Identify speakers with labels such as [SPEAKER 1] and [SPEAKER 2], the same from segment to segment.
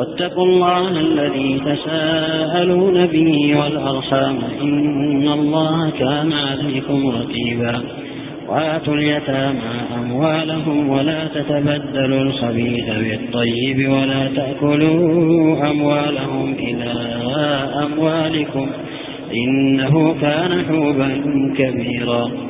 [SPEAKER 1] واتقوا الله الذي تساءلون به والأرحام إن الله كان عليكم رقيبا. وآتوا اليتامى أموالهم ولا تتبدلوا الخبيث بالطيب ولا تأكلوا أموالهم إلى أموالكم إنه كان حوبا كبيرا.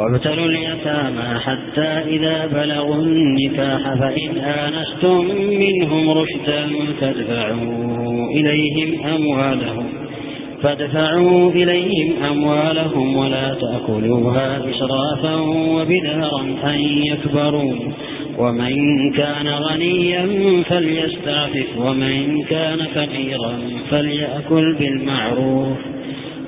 [SPEAKER 1] وابتلوا اليتامى حتى إذا بلغوا النكاح فإن آنستم منهم رشدا فادفعوا إليهم أموالهم. فادفعوا إليهم أموالهم ولا تأكلوها إسرافا وبدارا أن يكبروا. ومن كان غنيا فليستعفف ومن كان فقيرا فليأكل بالمعروف.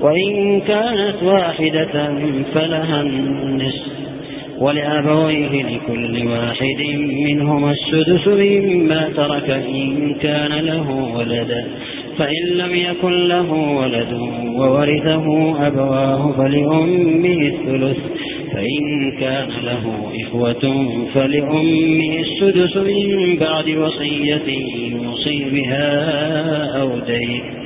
[SPEAKER 1] وإن كانت واحدة فلها النصف ولأبويه لكل واحد منهما السدس مما ترك إن كان له ولدا فإن لم يكن له ولد وورثه أبواه فلأمه الثلث فإن كان له إخوة فلأمه السدس من بعد وصية يوصي بها أو دين.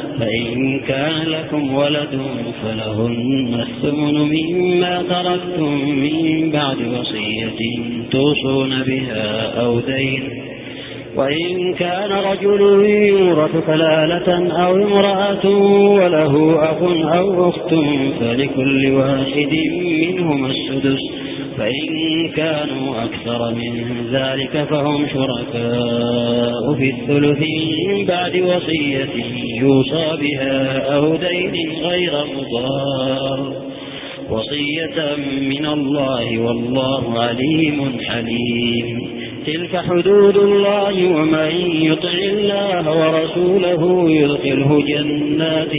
[SPEAKER 1] فإن كان لكم ولد فلهن الثمن مما تركتم من بعد وصية توصون بها أو دين. وإن كان رجل يورث كلالة أو امرأة وله أخ أو أخت فلكل واحد منهما السدس. فإن كانوا أكثر من ذلك فهم شركاء في الثلث من بعد وصية يوصى بها أو دين غير مضار. وصية من الله والله عليم حليم. تلك حدود الله ومن يطع الله ورسوله يدخله جنات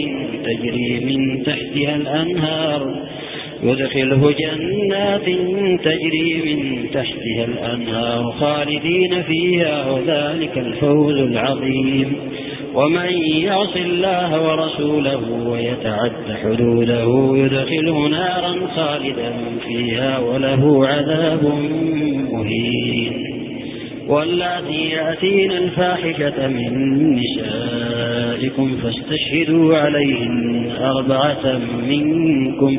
[SPEAKER 1] تجري من تحتها الأنهار. يدخله جنات تجري من تحتها الأنهار خالدين فيها وذلك الفوز العظيم. ومن يعص الله ورسوله ويتعد حدوده يدخله نارا خالدا فيها وله عذاب مهين. واللاتي يأتين الفاحشة من نسائكم فاستشهدوا عليهن أربعة منكم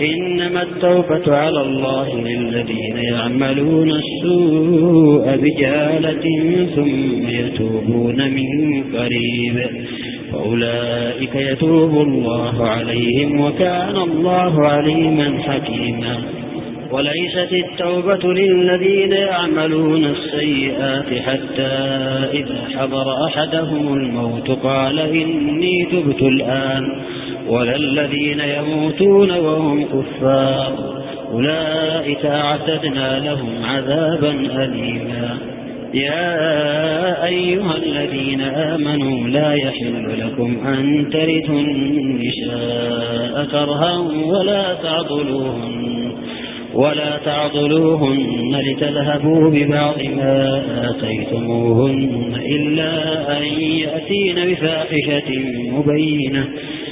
[SPEAKER 1] إنما التوبة على الله للذين يعملون السوء بجالة ثم يتوبون من قريب. فأولئك يتوب الله عليهم وكان الله عليما حكيما. وليست التوبة للذين يعملون السيئات حتى إذا حضر أحدهم الموت قال إني تبت الآن. ولا الذين يموتون وهم كفار. أولئك أعتدنا لهم عذابا أليما. يا أيها الذين آمنوا لا يحل لكم أن ترثوا النساء كرها ولا تعضلوهن ولا تعضلوهن لتذهبوا ببعض ما آتيتموهن إلا أن يأتين بفاحشة مبينة.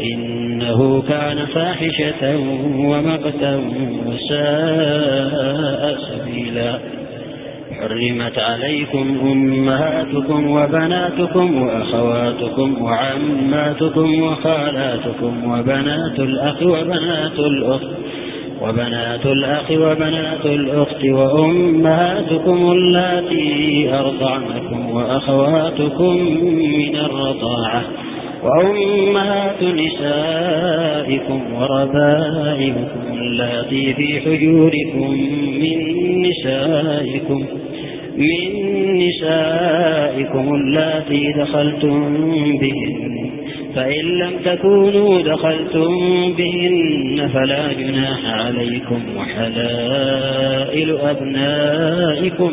[SPEAKER 1] إنه كان فاحشة ومقتا وساء سبيلا. حرمت عليكم أمهاتكم وبناتكم وأخواتكم وعماتكم وخالاتكم وبنات الأخ وبنات الأخت وبنات الأخ وبنات الأخت وأمهاتكم اللاتي أرضعنكم وأخواتكم من الرضاعة. وأمهات نسائكم وربائبكم اللاتي في حجوركم من نسائكم من نسائكم اللاتي دخلتم بهن فإن لم تكونوا دخلتم بهن فلا جناح عليكم وحلائل أبنائكم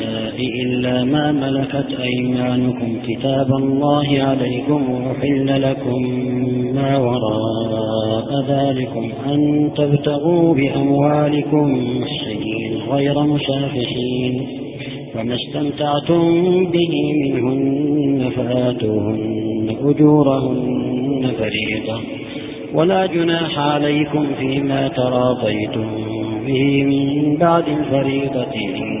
[SPEAKER 1] إلا ما ملكت أيمانكم كتاب الله عليكم وحل لكم ما وراء ذلكم أن تبتغوا بأموالكم محسنين غير مسافحين فما استمتعتم به منهن فآتوهن أجورهن فريضة ولا جناح عليكم فيما تراضيتم به من بعد الفريضة إن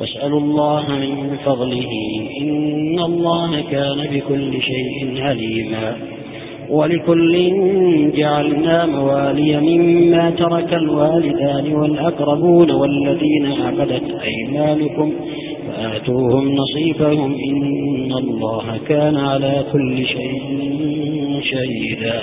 [SPEAKER 1] واسألوا الله من فضله إن الله كان بكل شيء عليما ولكل جعلنا موالي مما ترك الوالدان والأقربون والذين عقدت أيمانكم فآتوهم نصيبهم إن الله كان على كل شيء شهيدا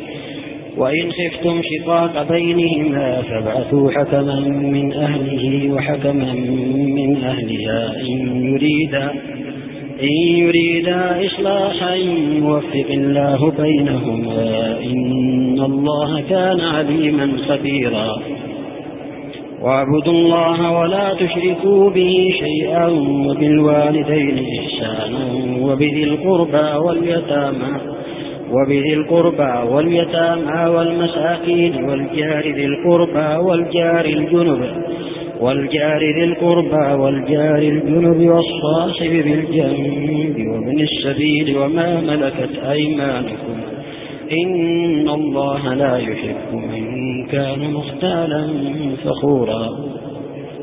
[SPEAKER 1] وإن خفتم شقاق بينهما فابعثوا حكما من أهله وحكما من أهلها إن يريدا إن يريدا إصلاحا يوفق الله بينهما. إن الله كان عليما خبيرا. واعبدوا الله ولا تشركوا به شيئا وبالوالدين إحسانا وبذي القربى واليتامى. وبذي القربى واليتامى والمساكين والجار ذي القربى والجار الجنب والجار ذي القربى والجار الجنب والصاحب بالجنب وابن السبيل وما ملكت أيمانكم. إن الله لا يحب من كان مختالا فخورا.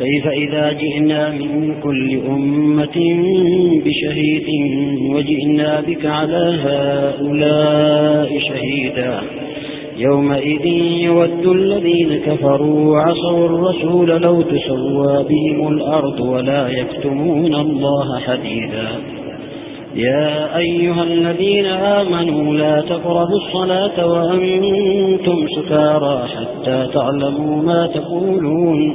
[SPEAKER 1] كيف إذا جئنا من كل أمة بشهيد وجئنا بك على هؤلاء شهيدا؟ يومئذ يود الذين كفروا وعصوا الرسول لو تسوى بهم الأرض ولا يكتمون الله حديدا. يا أيها الذين آمنوا لا تقربوا الصلاة وأنتم سكارى حتى تعلموا ما تقولون.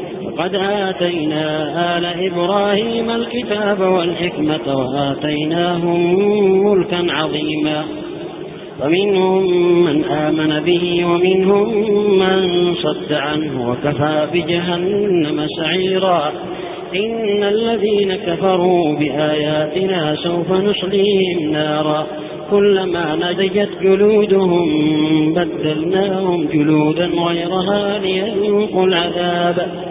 [SPEAKER 1] وقد آتينا آل إبراهيم الكتاب والحكمة وآتيناهم ملكا عظيما. ومنهم من آمن به ومنهم من صد عنه وكفى بجهنم سعيرا. إن الذين كفروا بآياتنا سوف نصليهم نارا. كلما نضجت جلودهم بدلناهم جلودا غيرها ليذوقوا العذاب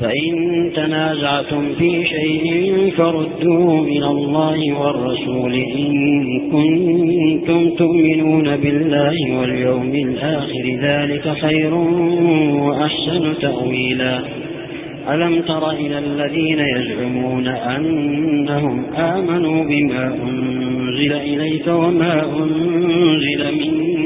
[SPEAKER 1] فإن تنازعتم في شيء فردوه إلى الله والرسول إن كنتم تؤمنون بالله واليوم الآخر ذلك خير وأحسن تأويلا. ألم تر إلى الذين يزعمون أنهم آمنوا بما أنزل إليك وما أنزل من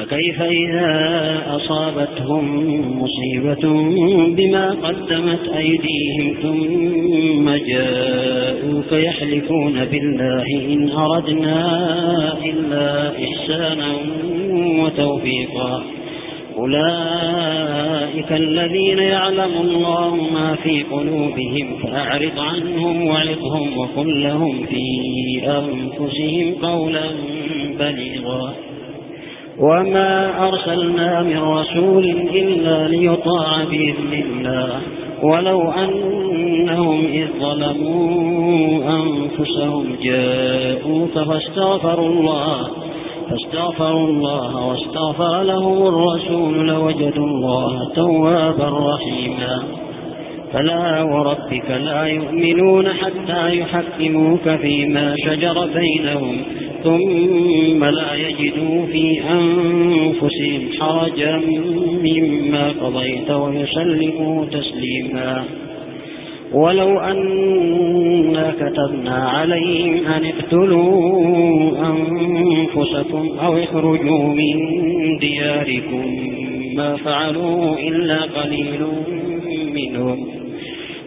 [SPEAKER 1] فكيف إذا أصابتهم مصيبة بما قدمت أيديهم ثم جاءوك يحلفون بالله إن أردنا إلا إحسانا وتوفيقا. أولئك الذين يعلم الله ما في قلوبهم فأعرض عنهم وعظهم وقل لهم في أنفسهم قولا بليغا. وما أرسلنا من رسول إلا ليطاع بإذن الله ولو أنهم إذ ظلموا أنفسهم جاءوك فاستغفروا الله فاستغفروا الله واستغفر لهم الرسول لوجدوا الله توابا رحيما فلا وربك لا يؤمنون حتى يحكموك فيما شجر بينهم ثم لا يجدوا في أنفسهم حرجا مما قضيت ويسلموا تسليما. ولو أنا كتبنا عليهم أن اقتلوا أنفسكم أو اخرجوا من دياركم ما فعلوا إلا قليل منهم.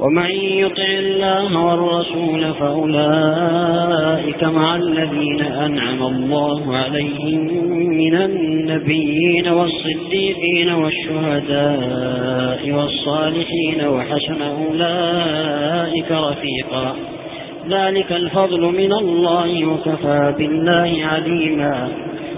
[SPEAKER 1] ومن يطع الله والرسول فأولئك مع الذين أنعم الله عليهم من النبيين والصديقين والشهداء والصالحين وحسن أولئك رفيقا. ذلك الفضل من الله وكفى بالله عليما.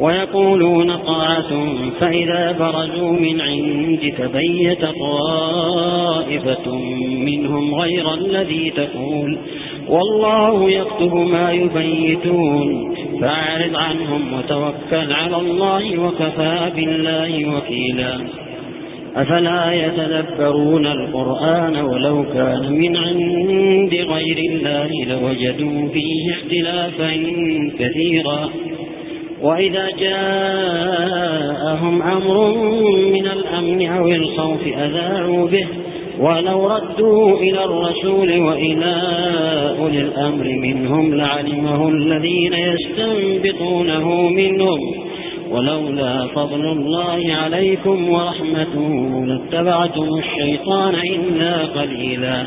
[SPEAKER 1] ويقولون طاعة فإذا برزوا من عندك بيت طائفة منهم غير الذي تقول. والله يكتب ما يبيتون فأعرض عنهم وتوكل على الله وكفى بالله وكيلا. أفلا يتدبرون القرآن ولو كان من عند غير الله لوجدوا فيه اختلافا كثيرا. وإذا جاءهم أمر من الأمن أو الخوف أذاعوا به. ولو ردوا إلى الرسول وإلى أولي الأمر منهم لعلمه الذين يستنبطونه منهم. ولولا فضل الله عليكم ورحمته لاتبعتم الشيطان إلا قليلا.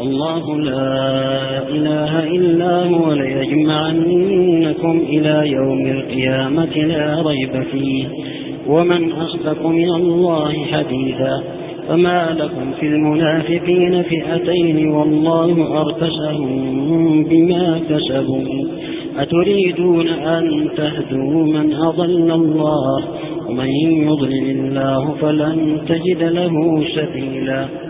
[SPEAKER 1] الله لا إله إلا هو ليجمعنكم إلى يوم القيامة لا ريب فيه. ومن أصدق من الله حديثا فما لكم في المنافقين فئتين والله أركسهم بما كسبوا. أتريدون أن تهدوا من أضل الله؟ ومن يضلل الله فلن تجد له سبيلا.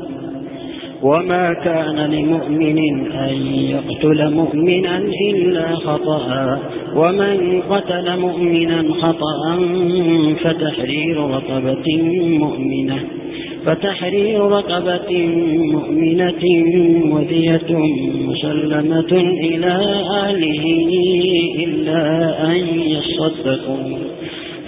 [SPEAKER 1] وما كان لمؤمن أن يقتل مؤمنا إلا خطأ. ومن قتل مؤمنا خطأ فتحرير رقبة مؤمنة. فتحرير رقبة مؤمنة وذية مسلمة إلى أهله إلا أن يصدقوا.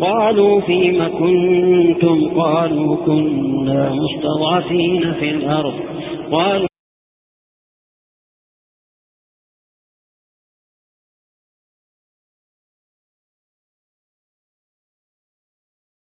[SPEAKER 1] قالوا فيم كنتم؟ قالوا كنا مستضعفين في الأرض. قالوا